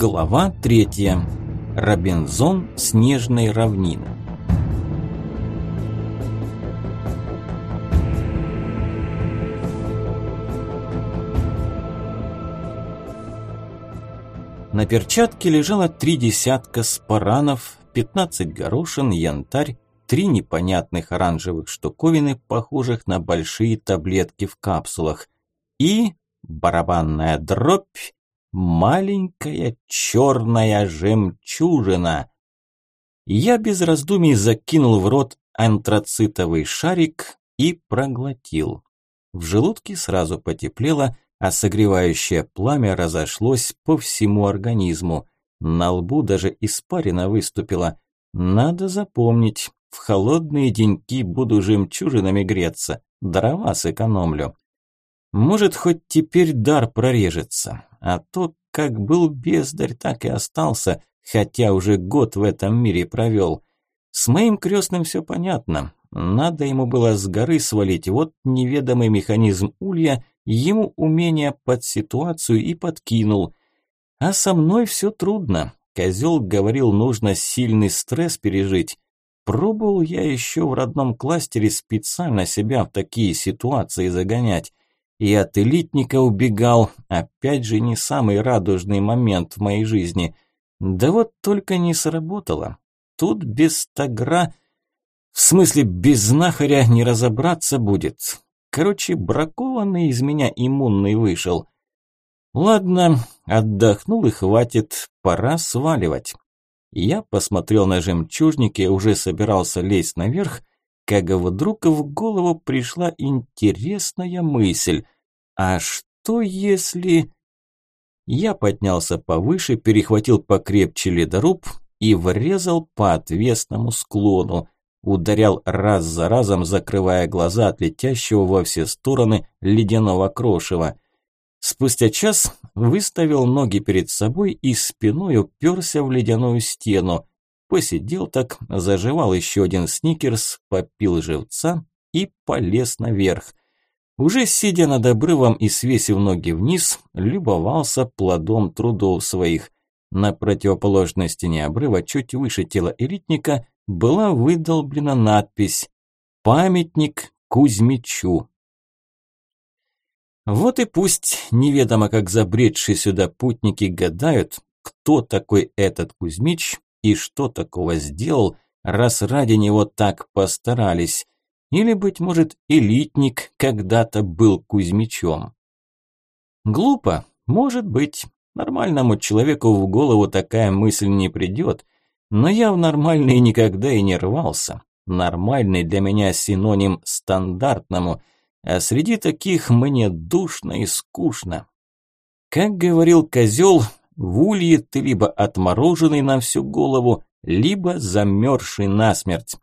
Глава третья. Робинзон снежной равнины. На перчатке лежало три десятка спаранов, пятнадцать горошин, янтарь, три непонятных оранжевых штуковины, похожих на большие таблетки в капсулах, и барабанная дробь, маленькая черная жемчужина. Я без раздумий закинул в рот антрацитовый шарик и проглотил. В желудке сразу потеплело, а согревающее пламя разошлось по всему организму. На лбу даже испарина выступила. Надо запомнить, в холодные деньки буду жемчужинами греться, дрова сэкономлю. Может, хоть теперь дар прорежется, а то, как был бездарь, так и остался, хотя уже год в этом мире провел. С моим крестным все понятно. Надо ему было с горы свалить, вот неведомый механизм улья ему умение под ситуацию и подкинул. А со мной все трудно. Козел говорил, нужно сильный стресс пережить. Пробовал я еще в родном кластере специально себя в такие ситуации загонять. И от элитника убегал, опять же не самый радужный момент в моей жизни. Да вот только не сработало. Тут без тагра, в смысле без знахаря не разобраться будет. Короче, бракованный из меня иммунный вышел. Ладно, отдохнул и хватит, пора сваливать. Я посмотрел на жемчужники и уже собирался лезть наверх, как вдруг в голову пришла интересная мысль. А что если... Я поднялся повыше, перехватил покрепче ледоруб и врезал по отвесному склону. Ударял раз за разом, закрывая глаза от летящего во все стороны ледяного крошева. Спустя час выставил ноги перед собой и спиной уперся в ледяную стену. Посидел так, заживал еще один сникерс, попил живца и полез наверх. Уже сидя над обрывом и свесив ноги вниз, любовался плодом трудов своих. На противоположной стене обрыва, чуть выше тела элитника, была выдолблена надпись «Памятник Кузьмичу». Вот и пусть неведомо как забредшие сюда путники гадают, кто такой этот Кузьмич и что такого сделал, раз ради него так постарались. Или, быть может, элитник когда-то был Кузьмичом. Глупо, может быть. Нормальному человеку в голову такая мысль не придет, но я в нормальный никогда и не рвался. Нормальный для меня синоним стандартному, а среди таких мне душно и скучно. Как говорил козел, в улье ты либо отмороженный на всю голову, либо замерзший насмерть.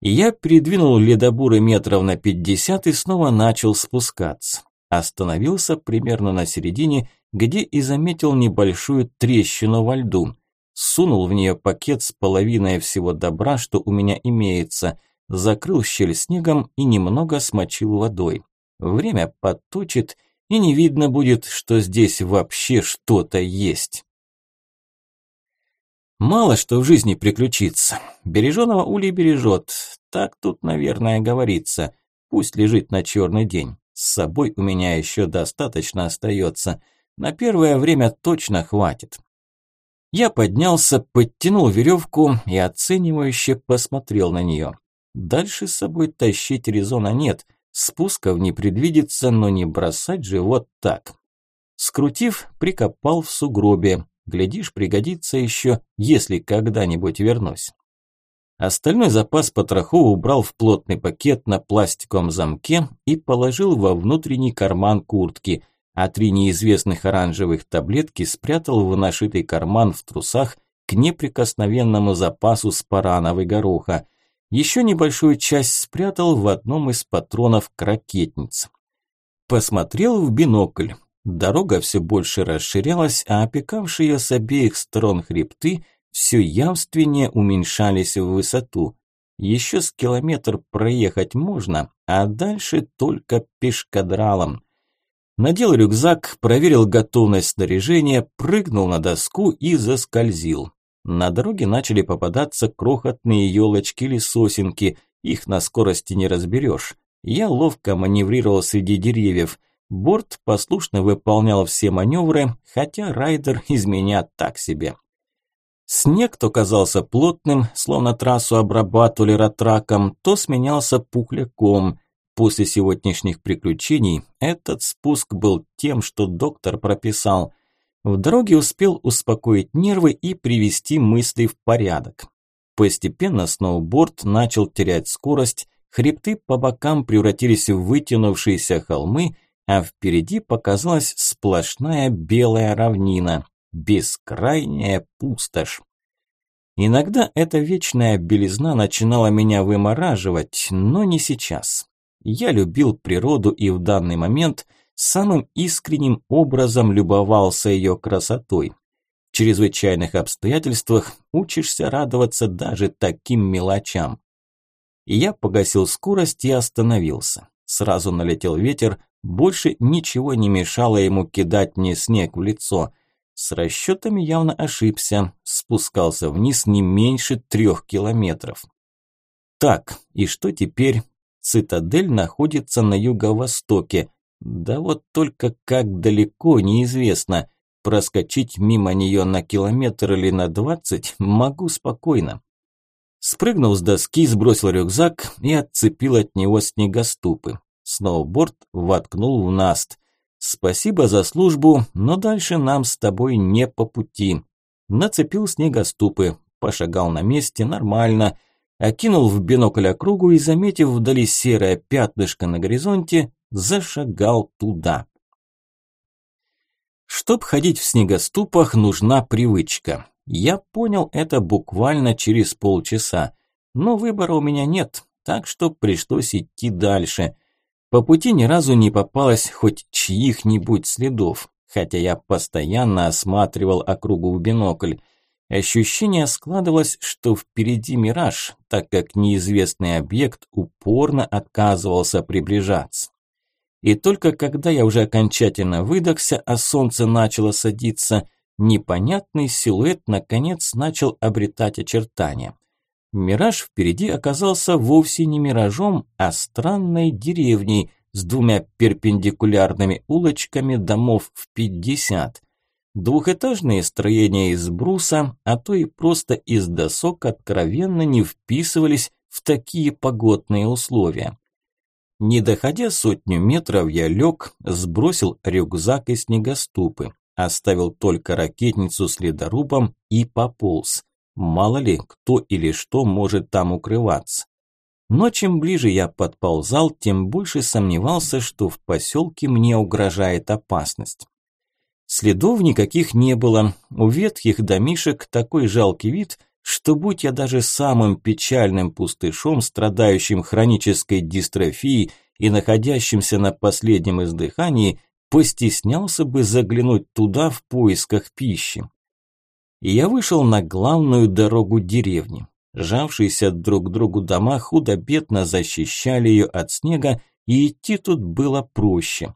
Я передвинул ледобуры метров на пятьдесят и снова начал спускаться. Остановился примерно на середине, где и заметил небольшую трещину во льду. Сунул в нее пакет с половиной всего добра, что у меня имеется, закрыл щель снегом и немного смочил водой. Время подточит, и не видно будет, что здесь вообще что-то есть. Мало что в жизни приключится. Береженого Ули бережет. Так тут, наверное, говорится. Пусть лежит на черный день. С собой у меня еще достаточно остается. На первое время точно хватит. Я поднялся, подтянул веревку и оценивающе посмотрел на нее. Дальше с собой тащить резона нет. Спусков не предвидится, но не бросать же вот так. Скрутив, прикопал в сугробе. Глядишь, пригодится еще, если когда-нибудь вернусь. Остальной запас потрохов убрал в плотный пакет на пластиковом замке и положил во внутренний карман куртки, а три неизвестных оранжевых таблетки спрятал в нашитый карман в трусах к неприкосновенному запасу спаранов и гороха. Еще небольшую часть спрятал в одном из патронов к ракетнице. Посмотрел в бинокль. Дорога все больше расширялась, а опекавшие с обеих сторон хребты все явственнее уменьшались в высоту. Еще с километр проехать можно, а дальше только пешкадралом. Надел рюкзак, проверил готовность снаряжения, прыгнул на доску и заскользил. На дороге начали попадаться крохотные елочки или сосенки, их на скорости не разберешь. Я ловко маневрировал среди деревьев. Борт послушно выполнял все маневры, хотя райдер из меня так себе. Снег то казался плотным, словно трассу обрабатывали ратраком, то сменялся пухляком. После сегодняшних приключений этот спуск был тем, что доктор прописал. В дороге успел успокоить нервы и привести мысли в порядок. Постепенно сноуборд начал терять скорость, хребты по бокам превратились в вытянувшиеся холмы, а впереди показалась сплошная белая равнина, бескрайняя пустошь. Иногда эта вечная белизна начинала меня вымораживать, но не сейчас. Я любил природу и в данный момент самым искренним образом любовался ее красотой. В чрезвычайных обстоятельствах учишься радоваться даже таким мелочам. Я погасил скорость и остановился. Сразу налетел ветер, больше ничего не мешало ему кидать мне снег в лицо. С расчетами явно ошибся, спускался вниз не меньше трех километров. Так, и что теперь? Цитадель находится на юго-востоке. Да вот только как далеко, неизвестно. Проскочить мимо нее на километр или на двадцать могу спокойно. Спрыгнул с доски, сбросил рюкзак и отцепил от него снегоступы. Сноуборд воткнул в наст. Спасибо за службу, но дальше нам с тобой не по пути. Нацепил снегоступы, пошагал на месте нормально – окинул в бинокль округу и, заметив вдали серое пятнышко на горизонте, зашагал туда. Чтоб ходить в снегоступах, нужна привычка. Я понял это буквально через полчаса, но выбора у меня нет, так что пришлось идти дальше. По пути ни разу не попалось хоть чьих-нибудь следов, хотя я постоянно осматривал округу в бинокль. Ощущение складывалось, что впереди мираж, так как неизвестный объект упорно отказывался приближаться. И только когда я уже окончательно выдохся, а солнце начало садиться, непонятный силуэт наконец начал обретать очертания. Мираж впереди оказался вовсе не миражом, а странной деревней с двумя перпендикулярными улочками домов в пятьдесят – Двухэтажные строения из бруса, а то и просто из досок откровенно не вписывались в такие погодные условия. Не доходя сотню метров, я лег, сбросил рюкзак и снегоступы, оставил только ракетницу с ледорубом и пополз. Мало ли, кто или что может там укрываться. Но чем ближе я подползал, тем больше сомневался, что в поселке мне угрожает опасность. Следов никаких не было. У ветхих домишек такой жалкий вид, что будь я даже самым печальным пустышом, страдающим хронической дистрофией и находящимся на последнем издыхании, постеснялся бы заглянуть туда в поисках пищи. И я вышел на главную дорогу деревни. Жавшиеся друг к другу дома худо-бедно защищали ее от снега, и идти тут было проще.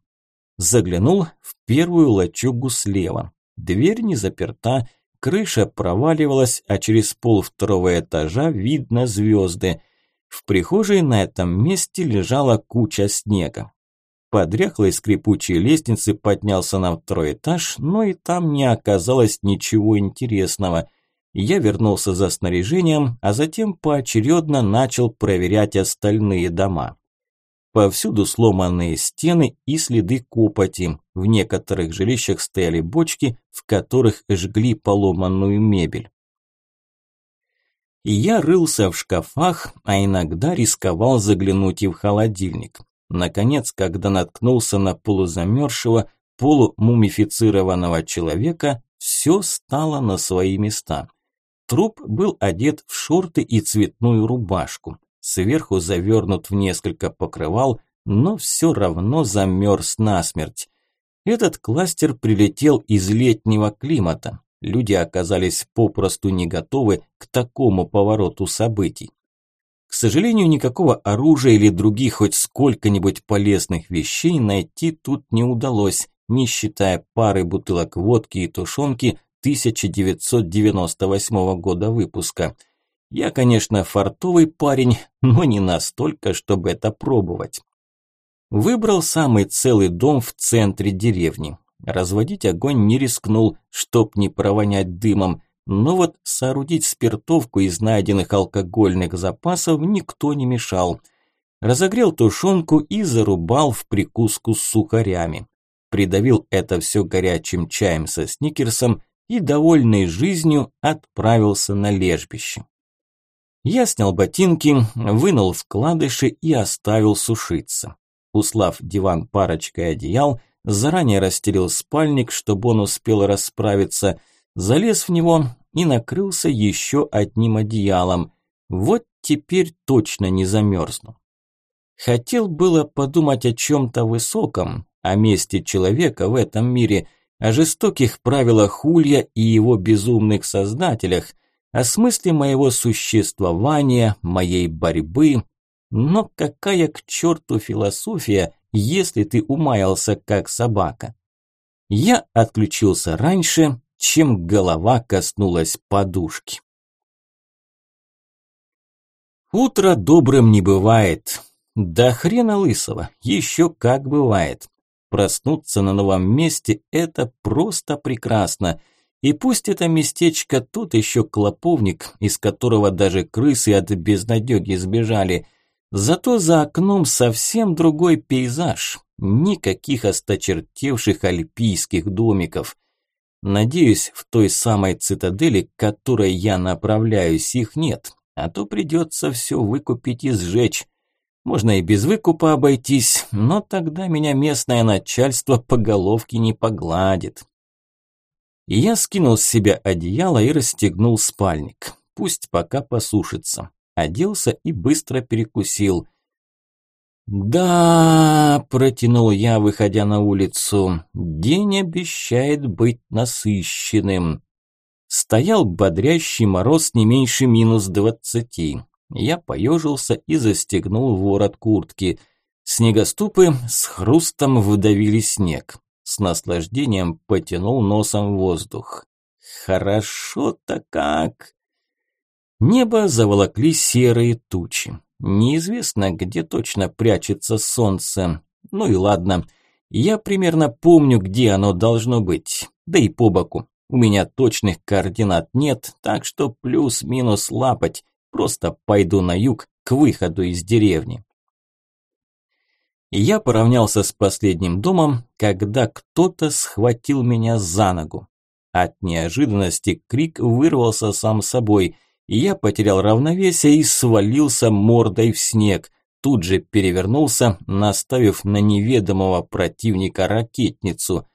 Заглянул в первую лачугу слева. Дверь не заперта, крыша проваливалась, а через пол второго этажа видно звезды. В прихожей на этом месте лежала куча снега. По дряхлой скрипучей лестнице поднялся на второй этаж, но и там не оказалось ничего интересного. Я вернулся за снаряжением, а затем поочередно начал проверять остальные дома. Повсюду сломанные стены и следы копоти. В некоторых жилищах стояли бочки, в которых жгли поломанную мебель. Я рылся в шкафах, а иногда рисковал заглянуть и в холодильник. Наконец, когда наткнулся на полузамерзшего, полумумифицированного человека, все стало на свои места. Труп был одет в шорты и цветную рубашку сверху завернут в несколько покрывал, но все равно замерз насмерть. Этот кластер прилетел из летнего климата. Люди оказались попросту не готовы к такому повороту событий. К сожалению, никакого оружия или других хоть сколько-нибудь полезных вещей найти тут не удалось, не считая пары бутылок водки и тушенки 1998 года выпуска. Я, конечно, фартовый парень, но не настолько, чтобы это пробовать. Выбрал самый целый дом в центре деревни. Разводить огонь не рискнул, чтоб не провонять дымом, но вот соорудить спиртовку из найденных алкогольных запасов никто не мешал. Разогрел тушенку и зарубал в прикуску с сухарями. Придавил это все горячим чаем со сникерсом и, довольный жизнью, отправился на лежбище. Я снял ботинки, вынул вкладыши и оставил сушиться. Услав диван парочкой одеял, заранее расстелил спальник, чтобы он успел расправиться – залез в него и накрылся еще одним одеялом. Вот теперь точно не замерзну. Хотел было подумать о чем-то высоком, о месте человека в этом мире, о жестоких правилах Улья и его безумных создателях, о смысле моего существования, моей борьбы. Но какая к черту философия, если ты умаялся как собака? Я отключился раньше, чем голова коснулась подушки. Утро добрым не бывает. Да хрена лысого, еще как бывает. Проснуться на новом месте – это просто прекрасно. И пусть это местечко тут еще клоповник, из которого даже крысы от безнадеги сбежали, зато за окном совсем другой пейзаж. Никаких осточертевших альпийских домиков. Надеюсь, в той самой цитадели, к которой я направляюсь, их нет, а то придется все выкупить и сжечь. Можно и без выкупа обойтись, но тогда меня местное начальство по головке не погладит. Я скинул с себя одеяло и расстегнул спальник. Пусть пока посушится. Оделся и быстро перекусил. «Да», – протянул я, выходя на улицу, – «день обещает быть насыщенным». Стоял бодрящий мороз не меньше минус двадцати. Я поежился и застегнул ворот куртки. Снегоступы с хрустом вдавили снег. С наслаждением потянул носом воздух. Хорошо-то как! Небо заволокли серые тучи. Неизвестно, где точно прячется солнце. Ну и ладно. Я примерно помню, где оно должно быть. Да и по боку. У меня точных координат нет, так что плюс-минус лапать. Просто пойду на юг, к выходу из деревни. Я поравнялся с последним домом, когда кто-то схватил меня за ногу. От неожиданности крик вырвался сам собой – я потерял равновесие и свалился мордой в снег. Тут же перевернулся, наставив на неведомого противника ракетницу.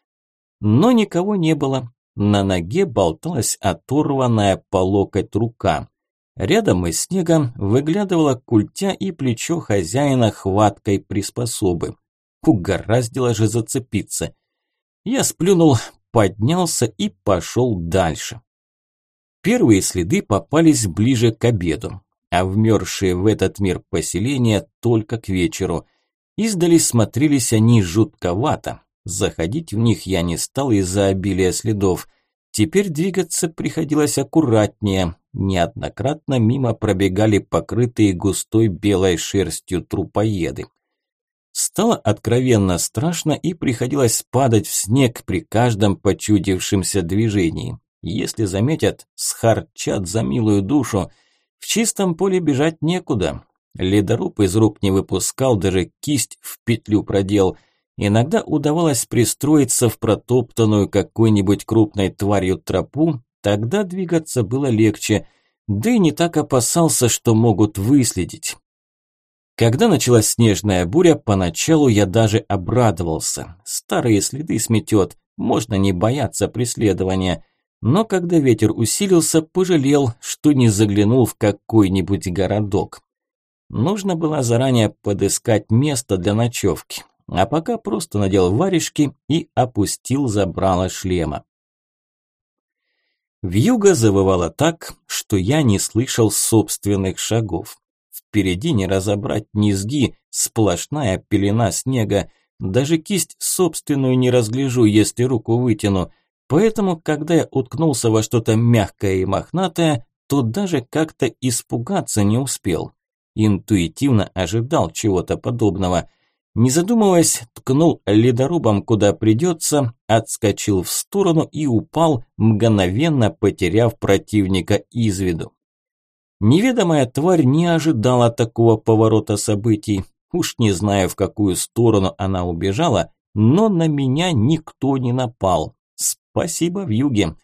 Но никого не было. На ноге болталась оторванная по локоть рука. Рядом из снега выглядывала культя и плечо хозяина хваткой приспособы. Угораздило же зацепиться. Я сплюнул, поднялся и пошел дальше. Первые следы попались ближе к обеду, а вмерзшие в этот мир поселения только к вечеру. Издали смотрелись они жутковато. Заходить в них я не стал из-за обилия следов. Теперь двигаться приходилось аккуратнее. Неоднократно мимо пробегали покрытые густой белой шерстью трупоеды. Стало откровенно страшно и приходилось падать в снег при каждом почудившемся движении. Если заметят, схарчат за милую душу. В чистом поле бежать некуда. Ледоруб из рук не выпускал, даже кисть в петлю продел. Иногда удавалось пристроиться в протоптанную какой-нибудь крупной тварью тропу, тогда двигаться было легче, да и не так опасался, что могут выследить. Когда началась снежная буря, поначалу я даже обрадовался. Старые следы сметет, можно не бояться преследования но когда ветер усилился, пожалел, что не заглянул в какой-нибудь городок. Нужно было заранее подыскать место для ночевки, а пока просто надел варежки и опустил забрало шлема. Вьюга завывала так, что я не слышал собственных шагов. Впереди не разобрать низги, сплошная пелена снега. Даже кисть собственную не разгляжу, если руку вытяну. Поэтому, когда я уткнулся во что-то мягкое и мохнатое, то даже как-то испугаться не успел. Интуитивно ожидал чего-то подобного. Не задумываясь, ткнул ледорубом куда придется, отскочил в сторону и упал, мгновенно потеряв противника из виду. Неведомая тварь не ожидала такого поворота событий. Уж не знаю, в какую сторону она убежала, но на меня никто не напал. Спасибо в юге.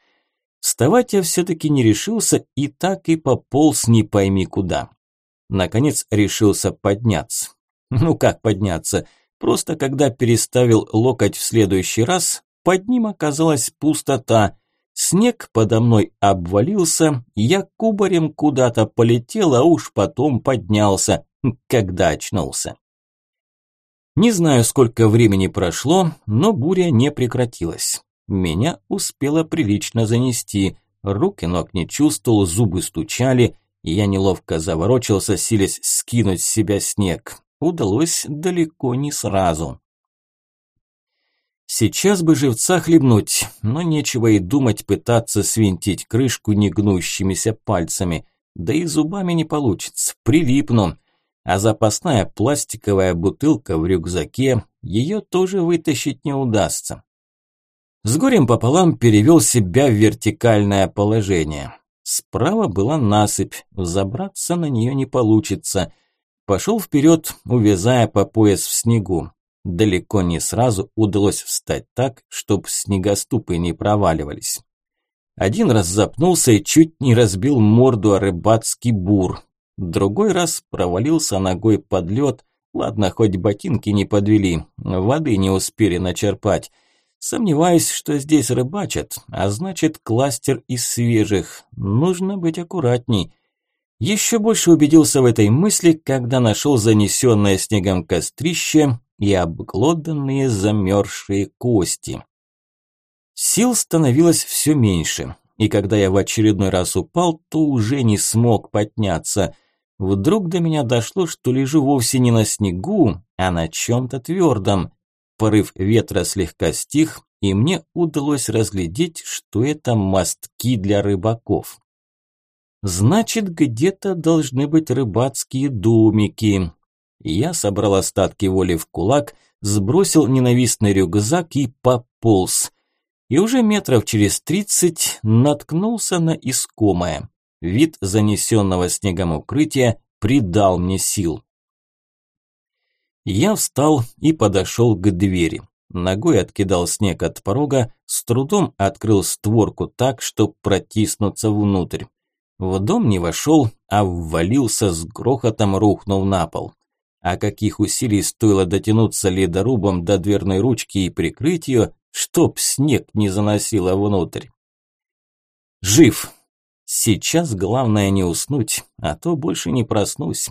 Вставать я все-таки не решился и так и пополз не пойми куда. Наконец решился подняться. Ну как подняться? Просто когда переставил локоть в следующий раз, под ним оказалась пустота – Снег подо мной обвалился, я кубарем куда-то полетел, а уж потом поднялся, когда очнулся. Не знаю, сколько времени прошло, но буря не прекратилась. Меня успело прилично занести, рук и ног не чувствовал, зубы стучали, я неловко заворочился, силясь скинуть с себя снег. Удалось далеко не сразу. Сейчас бы живца хлебнуть, но нечего и думать пытаться свинтить крышку негнущимися пальцами. Да и зубами не получится, прилипну. А запасная пластиковая бутылка в рюкзаке, ее тоже вытащить не удастся. С горем пополам перевел себя в вертикальное положение. Справа была насыпь, забраться на нее не получится. Пошел вперед, увязая по пояс в снегу. Далеко не сразу удалось встать так, чтобы снегоступы не проваливались. Один раз запнулся и чуть не разбил морду о рыбацкий бур. Другой раз провалился ногой под лед. Ладно, хоть ботинки не подвели, воды не успели начерпать. Сомневаюсь, что здесь рыбачат, а значит кластер из свежих. Нужно быть аккуратней. Еще больше убедился в этой мысли, когда нашел занесенное снегом кострище и обглоданные замерзшие кости. Сил становилось все меньше, и когда я в очередной раз упал, то уже не смог подняться. Вдруг до меня дошло, что лежу вовсе не на снегу, а на чем-то твердом. Порыв ветра слегка стих, и мне удалось разглядеть, что это мостки для рыбаков. Значит, где-то должны быть рыбацкие домики. Я собрал остатки воли в кулак, сбросил ненавистный рюкзак и пополз. И уже метров через тридцать наткнулся на искомое. Вид занесенного снегом укрытия придал мне сил. Я встал и подошел к двери. Ногой откидал снег от порога, с трудом открыл створку так, чтобы протиснуться внутрь. В дом не вошел, а ввалился с грохотом, рухнув на пол. А каких усилий стоило дотянуться ледорубом до дверной ручки и прикрыть ее, чтоб снег не заносило внутрь. Жив. Сейчас главное не уснуть, а то больше не проснусь.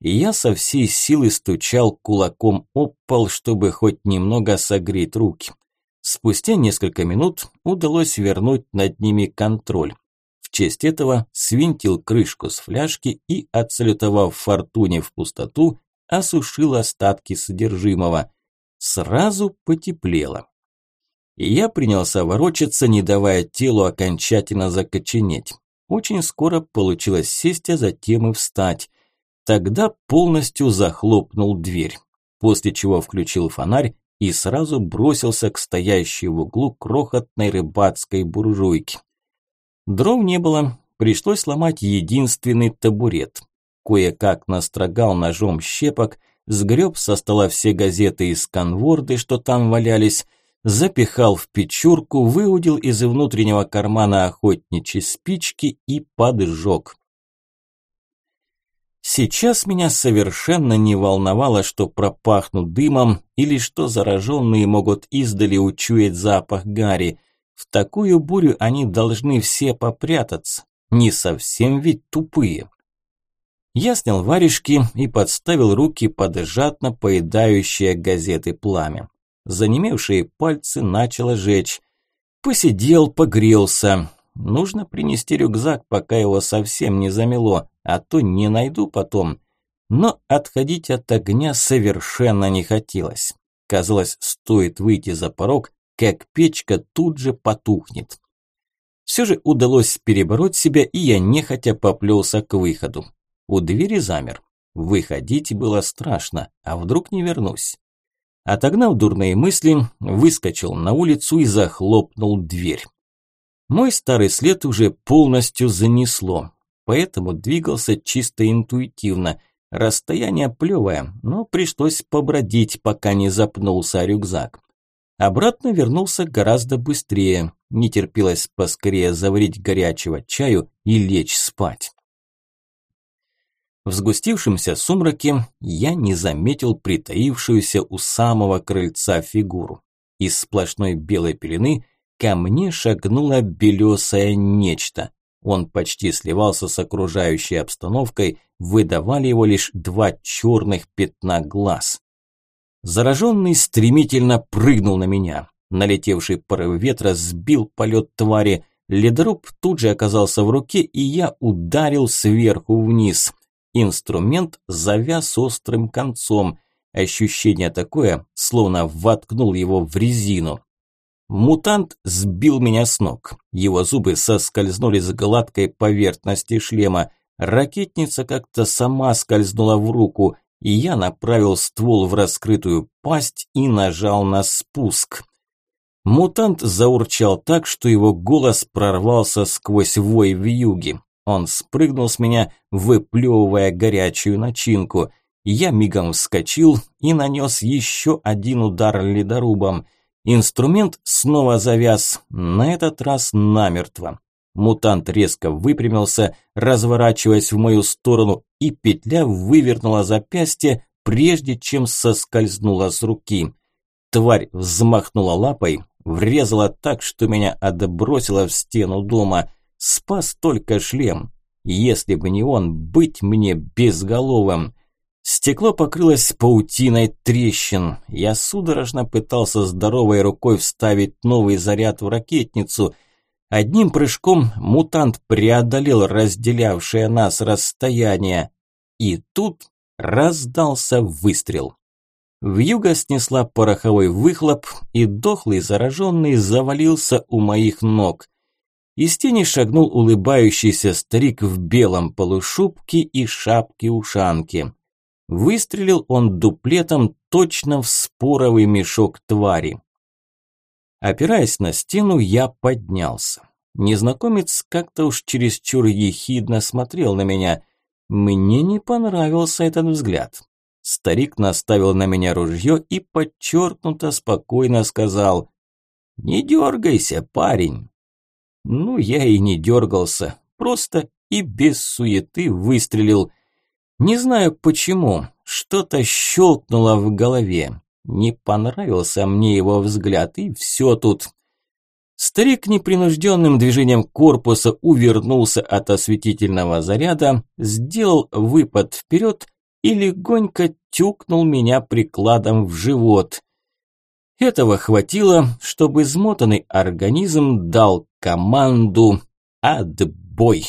Я со всей силы стучал кулаком об пол, чтобы хоть немного согреть руки. Спустя несколько минут удалось вернуть над ними контроль честь этого свинтил крышку с фляжки и, отсалютовав фортуне в пустоту, осушил остатки содержимого. Сразу потеплело. И я принялся ворочаться, не давая телу окончательно закоченеть. Очень скоро получилось сесть, а затем и встать. Тогда полностью захлопнул дверь, после чего включил фонарь и сразу бросился к стоящей в углу крохотной рыбацкой буржуйке. Дров не было, пришлось ломать единственный табурет. Кое-как настрогал ножом щепок, сгреб со стола все газеты из конворды, что там валялись, запихал в печурку, выудил из внутреннего кармана охотничьи спички и поджег. Сейчас меня совершенно не волновало, что пропахнут дымом или что зараженные могут издали учуять запах гари – в такую бурю они должны все попрятаться. Не совсем ведь тупые. Я снял варежки и подставил руки под жадно поедающее газеты пламя. Занемевшие пальцы начало жечь. Посидел, погрелся. Нужно принести рюкзак, пока его совсем не замело, а то не найду потом. но отходить от огня совершенно не хотелось. Казалось, стоит выйти за порог, как печка тут же потухнет. Все же удалось перебороть себя, и я нехотя поплелся к выходу. У двери замер. Выходить было страшно, а вдруг не вернусь. Отогнав дурные мысли, выскочил на улицу и захлопнул дверь. Мой старый след уже полностью занесло, поэтому двигался чисто интуитивно. Расстояние плевое, но пришлось побродить, пока не запнулся рюкзак. Обратно вернулся гораздо быстрее, не терпелось поскорее заварить горячего чаю и лечь спать. В сгустившемся сумраке я не заметил притаившуюся у самого крыльца фигуру. Из сплошной белой пелены ко мне шагнуло белесое нечто. Он почти сливался с окружающей обстановкой, выдавали его лишь два черных пятна глаз. Зараженный стремительно прыгнул на меня. Налетевший порыв ветра сбил полет твари. Ледоруб тут же оказался в руке, и я ударил сверху вниз. Инструмент завяз острым концом. Ощущение такое, словно воткнул его в резину. Мутант сбил меня с ног. Его зубы соскользнули с гладкой поверхности шлема. Ракетница как-то сама скользнула в руку, и я направил ствол в раскрытую пасть и нажал на спуск. Мутант заурчал так, что его голос прорвался сквозь вой в юге. Он спрыгнул с меня, выплевывая горячую начинку. Я мигом вскочил и нанес еще один удар ледорубом – Инструмент снова завяз, на этот раз намертво. Мутант резко выпрямился, разворачиваясь в мою сторону, и петля вывернула запястье, прежде чем соскользнула с руки. Тварь взмахнула лапой, врезала так, что меня отбросило в стену дома. Спас только шлем. Если бы не он, быть мне безголовым. Стекло покрылось паутиной трещин. Я судорожно пытался здоровой рукой вставить новый заряд в ракетницу. Одним прыжком мутант преодолел разделявшее нас расстояние. И тут раздался выстрел. Вьюга снесла пороховой выхлоп, и дохлый зараженный завалился у моих ног. Из тени шагнул улыбающийся старик в белом полушубке и шапке-ушанке. Выстрелил он дуплетом точно в споровый мешок твари. Опираясь на стену, я поднялся. Незнакомец как-то уж чересчур ехидно смотрел на меня. Мне не понравился этот взгляд. Старик наставил на меня ружье и подчеркнуто спокойно сказал «Не дергайся, парень». Ну, я и не дергался, просто и без суеты выстрелил – не знаю почему, что-то щелкнуло в голове. Не понравился мне его взгляд, и все тут. Старик непринужденным движением корпуса увернулся от осветительного заряда, сделал выпад вперед и легонько тюкнул меня прикладом в живот. Этого хватило, чтобы измотанный организм дал команду «Отбой!».